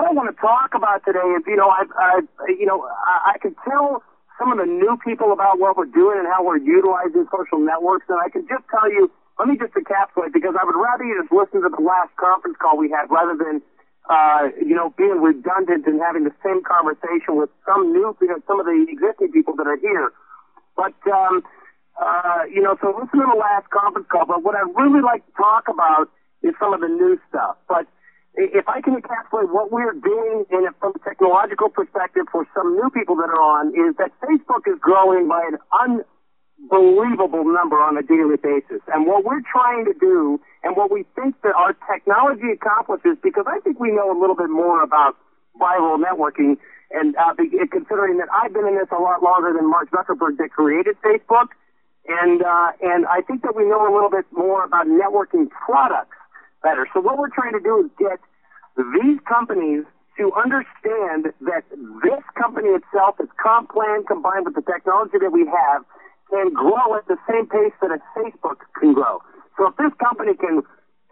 what I want to talk about today is, you know, I, I you know, I, I can tell some of the new people about what we're doing and how we're utilizing social networks, and I can just tell you, let me just encapsulate because I would rather you just listen to the last conference call we had rather than, uh, you know, being redundant and having the same conversation with some new, you know, some of the existing people that are here. But, um, uh, you know, so listen to the last conference call. But what I'd really like to talk about is some of the new stuff. But if I can encapsulate what we're doing in a, from a technological perspective for some new people that are on, is that Facebook is growing by an unbelievable number on a daily basis. And what we're trying to do, and what we think that our technology accomplishes, because I think we know a little bit more about viral networking, and uh, considering that I've been in this a lot longer than Mark Zuckerberg that created Facebook, and uh, and I think that we know a little bit more about networking products better. So what we're trying to do is get these companies to understand that this company itself, its comp plan combined with the technology that we have, can grow at the same pace that a Facebook can grow. So if this company can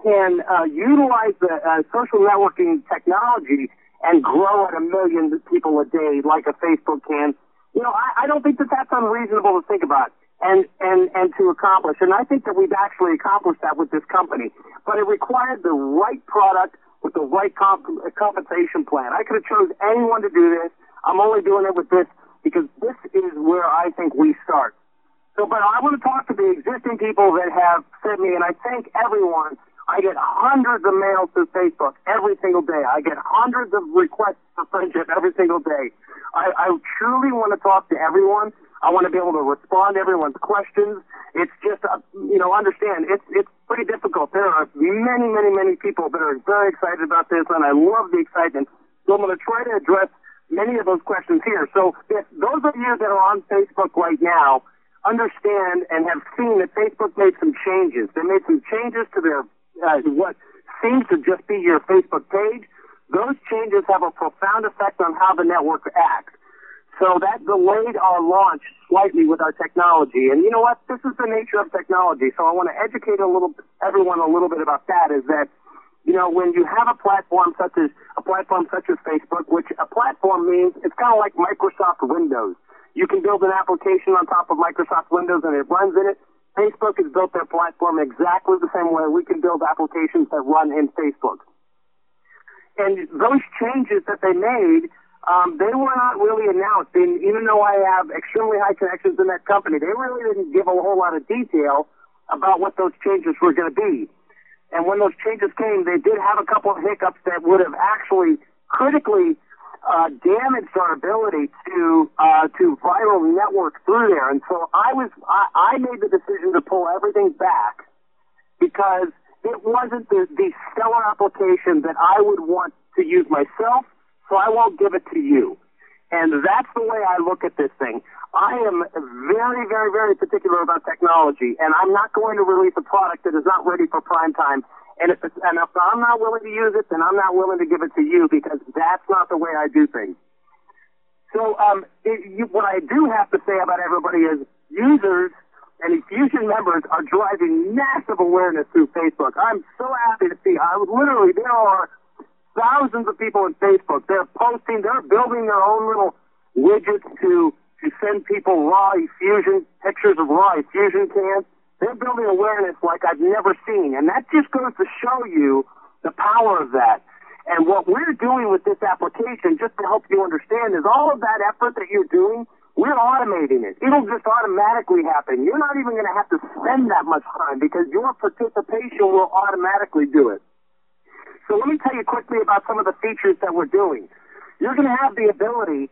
can uh, utilize the uh, social networking technology and grow at a million people a day like a Facebook can, you know, I, I don't think that that's unreasonable to think about and, and, and to accomplish. And I think that we've actually accomplished that with this company. But it required the right product with the right comp- compensation plan. I could have chose anyone to do this. I'm only doing it with this because this is where I think we start. So, but I want to talk to the existing people that have sent me, and I thank everyone. I get hundreds of mails through Facebook every single day. I get hundreds of requests for friendship every single day. I, I truly want to talk to everyone. I want to be able to respond to everyone's questions. It's just, uh, you know, understand it's it's pretty difficult. There are many, many, many people that are very excited about this, and I love the excitement. So I'm going to try to address many of those questions here. So if those of you that are on Facebook right now understand and have seen that Facebook made some changes, they made some changes to their uh, what seems to just be your Facebook page. Those changes have a profound effect on how the network acts. So that delayed our launch slightly with our technology. And you know what? This is the nature of technology. So I want to educate a little, everyone a little bit about that is that, you know, when you have a platform such as, a platform such as Facebook, which a platform means it's kind of like Microsoft Windows. You can build an application on top of Microsoft Windows and it runs in it. Facebook has built their platform exactly the same way we can build applications that run in Facebook. And those changes that they made um, they were not really announced. And even though I have extremely high connections in that company, they really didn't give a whole lot of detail about what those changes were going to be. And when those changes came, they did have a couple of hiccups that would have actually critically uh, damaged our ability to uh, to viral network through there. And so I was I, I made the decision to pull everything back because it wasn't the, the stellar application that I would want to use myself so I won't give it to you. And that's the way I look at this thing. I am very, very, very particular about technology, and I'm not going to release a product that is not ready for prime time. And if, and if I'm not willing to use it, then I'm not willing to give it to you because that's not the way I do things. So um, it, you, what I do have to say about everybody is users and Efusjon members are driving massive awareness through Facebook. I'm so happy to see. I would literally there are thousands of people on Facebook. They're posting, they're building their own little widgets to to send people raw Efusjon pictures of raw Efusjon cans. They're building awareness like I've never seen, and that just goes to show you the power of that. And what we're doing with this application, just to help you understand, is all of that effort that you're doing, we're automating it. It'll just automatically happen. You're not even going to have to spend that much time because your participation will automatically do it. So let me tell you quickly about some of the features that we're doing. You're going to have the ability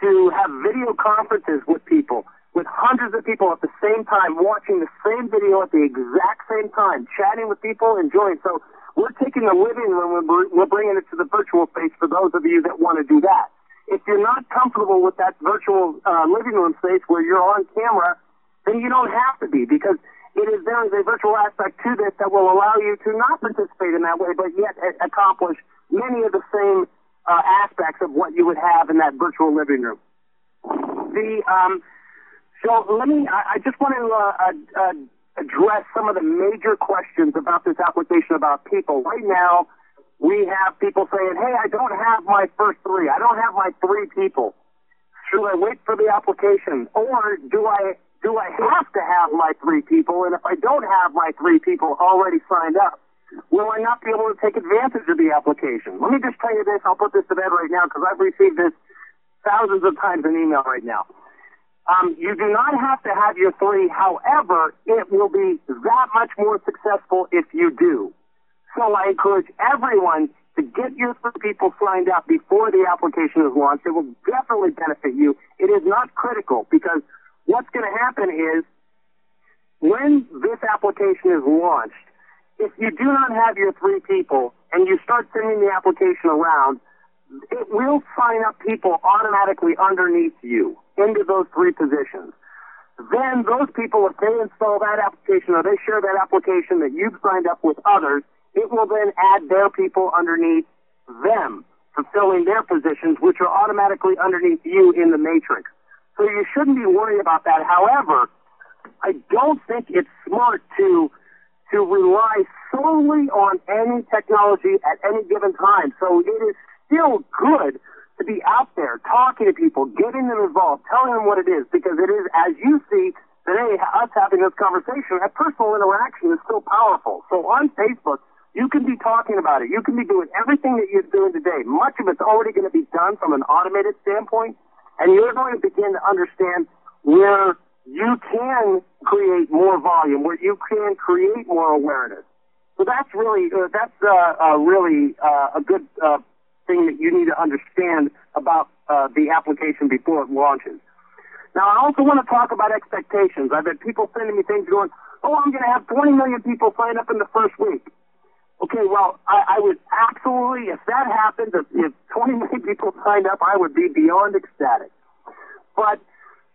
to have video conferences with people, with hundreds of people at the same time, watching the same video at the exact same time, chatting with people, enjoying. So we're taking the living room and we're bringing it to the virtual space for those of you that want to do that. If you're not comfortable with that virtual uh, living room space where you're on camera, then you don't have to be because it is there is a virtual aspect to this that will allow you to not participate in that way, but yet accomplish many of the same uh, aspects of what you would have in that virtual living room. The um, so let me. I, I just want to uh, uh, address some of the major questions about this application about people. Right now, we have people saying, hey, I don't have my first three. I don't have my three people. Should I wait for the application? Or do I do I have to have my three people? And if I don't have my three people already signed up, will I not be able to take advantage of the application? Let me just tell you this. I'll put this to bed right now because I've received this thousands of times in email right now. Um, you do not have to have your three. However, it will be that much more successful if you do. So I encourage everyone to get your three people signed up before the application is launched. It will definitely benefit you. It is not critical because what's going to happen is when this application is launched, if you do not have your three people and you start sending the application around, it will sign up people automatically underneath you into those three positions. Then those people, if they install that application or they share that application that you've signed up with others, it will then add their people underneath them, fulfilling their positions, which are automatically underneath you in the matrix. So you shouldn't be worried about that. However, I don't think it's smart to to rely solely on any technology at any given time. So it is still good to be out there talking to people, getting them involved, telling them what it is, because it is, as you see today, us having this conversation, that personal interaction is still powerful. So on Facebook, you can be talking about it. You can be doing everything that you're doing today. Much of it's already going to be done from an automated standpoint, and you're going to begin to understand where you can create more volume, where you can create more awareness. So that's really uh, that's uh, uh, really uh, a good uh, thing that you need to understand about uh, the application before it launches. Now, I also want to talk about expectations. I've had people sending me things going, "Oh, I'm going to have 20 million people sign up in the first week." Okay, well, I, I would absolutely, if that happened, if, if 20 million people signed up, I would be beyond ecstatic. But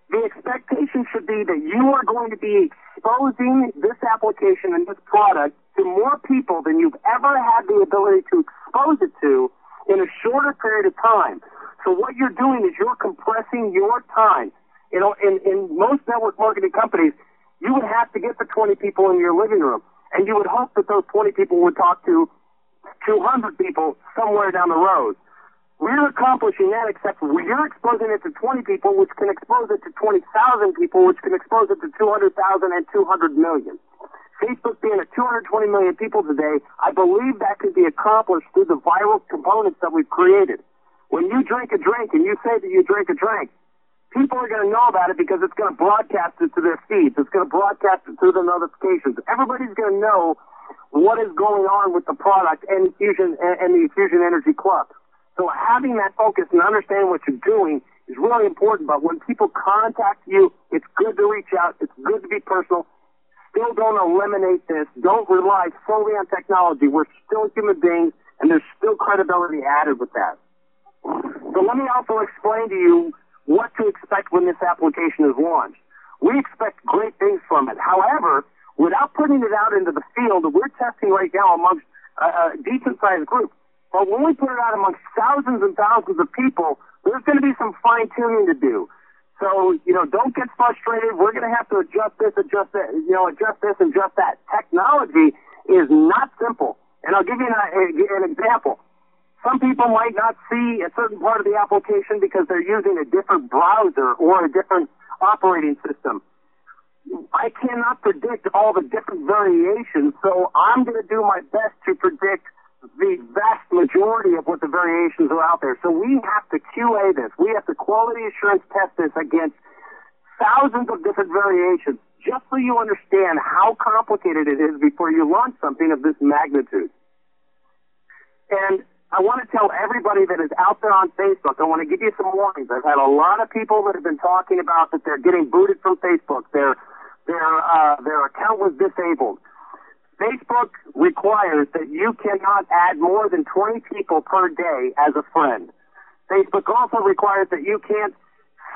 the expectation should be that you are going to be exposing this application and this product to more people than you've ever had the ability to expose it to in a shorter period of time. So what you're doing is you're compressing your time. You know, in, in most network marketing companies, you would have to get the 20 people in your living room, and you would hope that those 20 people would talk to 200 people somewhere down the road. We're accomplishing that, except you're exposing it to 20 people, which can expose it to 20,000 people, which can expose it to 200,000 and 200 million. Facebook being at 220 million people today, I believe that could be accomplished through the viral components that we've created. When you drink a drink and you say that you drink a drink, people are going to know about it because it's going to broadcast it to their feeds. It's going to broadcast it through the notifications. Everybody's going to know what is going on with the product and Efusjon and the Efusjon Energy Club. So having that focus and understanding what you're doing is really important. But when people contact you, it's good to reach out. It's good to be personal still don't eliminate this. Don't rely solely on technology. We're still human beings, and there's still credibility added with that. So let me also explain to you what to expect when this application is launched. We expect great things from it. However, without putting it out into the field, we're testing right now amongst a, a decent sized group. But when we put it out amongst thousands and thousands of people, there's going to be some fine tuning to do. So, you know, don't get frustrated. We're going to have to adjust this, adjust that, you know, adjust this, and adjust that. Technology is not simple. And I'll give you an, an example. Some people might not see a certain part of the application because they're using a different browser or a different operating system. I cannot predict all the different variations, so I'm going to do my best to predict the vast majority of what the variations are out there. So we have to QA this. We have to quality assurance test this against thousands of different variations just so you understand how complicated it is before you launch something of this magnitude. And I want to tell everybody that is out there on Facebook, I want to give you some warnings. I've had a lot of people that have been talking about that they're getting booted from Facebook. Their their uh, their account was disabled. Facebook requires that you cannot add more than 20 people per day as a friend. Facebook also requires that you can't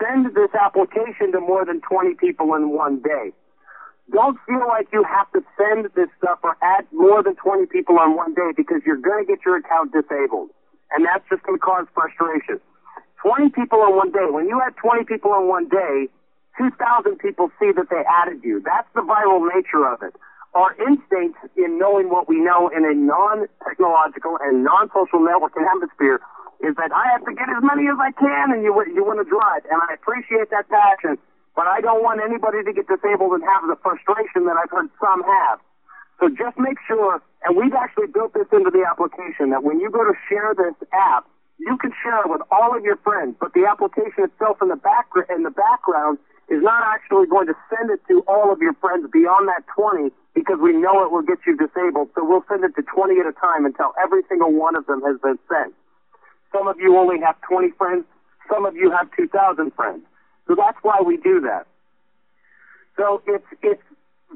send this application to more than 20 people in one day. Don't feel like you have to send this stuff or add more than 20 people on one day because you're going to get your account disabled. And that's just going to cause frustration. 20 people in one day. When you add 20 people in one day, 2,000 people see that they added you. That's the viral nature of it. our instincts in knowing what we know in a non-technological and non-social networking hemisphere is that I have to get as many as I can and you, you want to drive. And I appreciate that passion, but I don't want anybody to get disabled and have the frustration that I've heard some have. So just make sure, and we've actually built this into the application, that when you go to share this app, you can share it with all of your friends, but the application itself in the back in the background is not actually going to send it to all of your friends beyond that 20 because we know it will get you disabled. So we'll send it to 20 at a time until every single one of them has been sent. Some of you only have 20 friends. Some of you have 2,000 friends. So that's why we do that. So it's, it's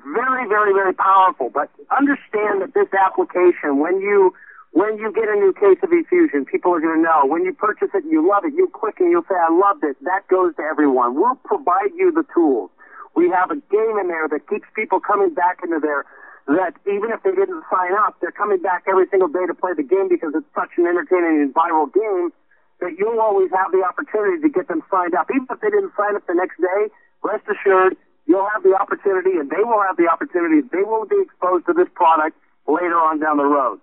very, very, very powerful. But understand that this application, when you when you get a new case of Efusjon, people are going to know. When you purchase it and you love it, you click and you'll say, I loved it. That goes to everyone. We'll provide you the tools. We have a game in there that keeps people coming back into there that even if they didn't sign up, they're coming back every single day to play the game because it's such an entertaining and viral game that you'll always have the opportunity to get them signed up. Even if they didn't sign up the next day, rest assured, you'll have the opportunity and they will have the opportunity. They will be exposed to this product later on down the road.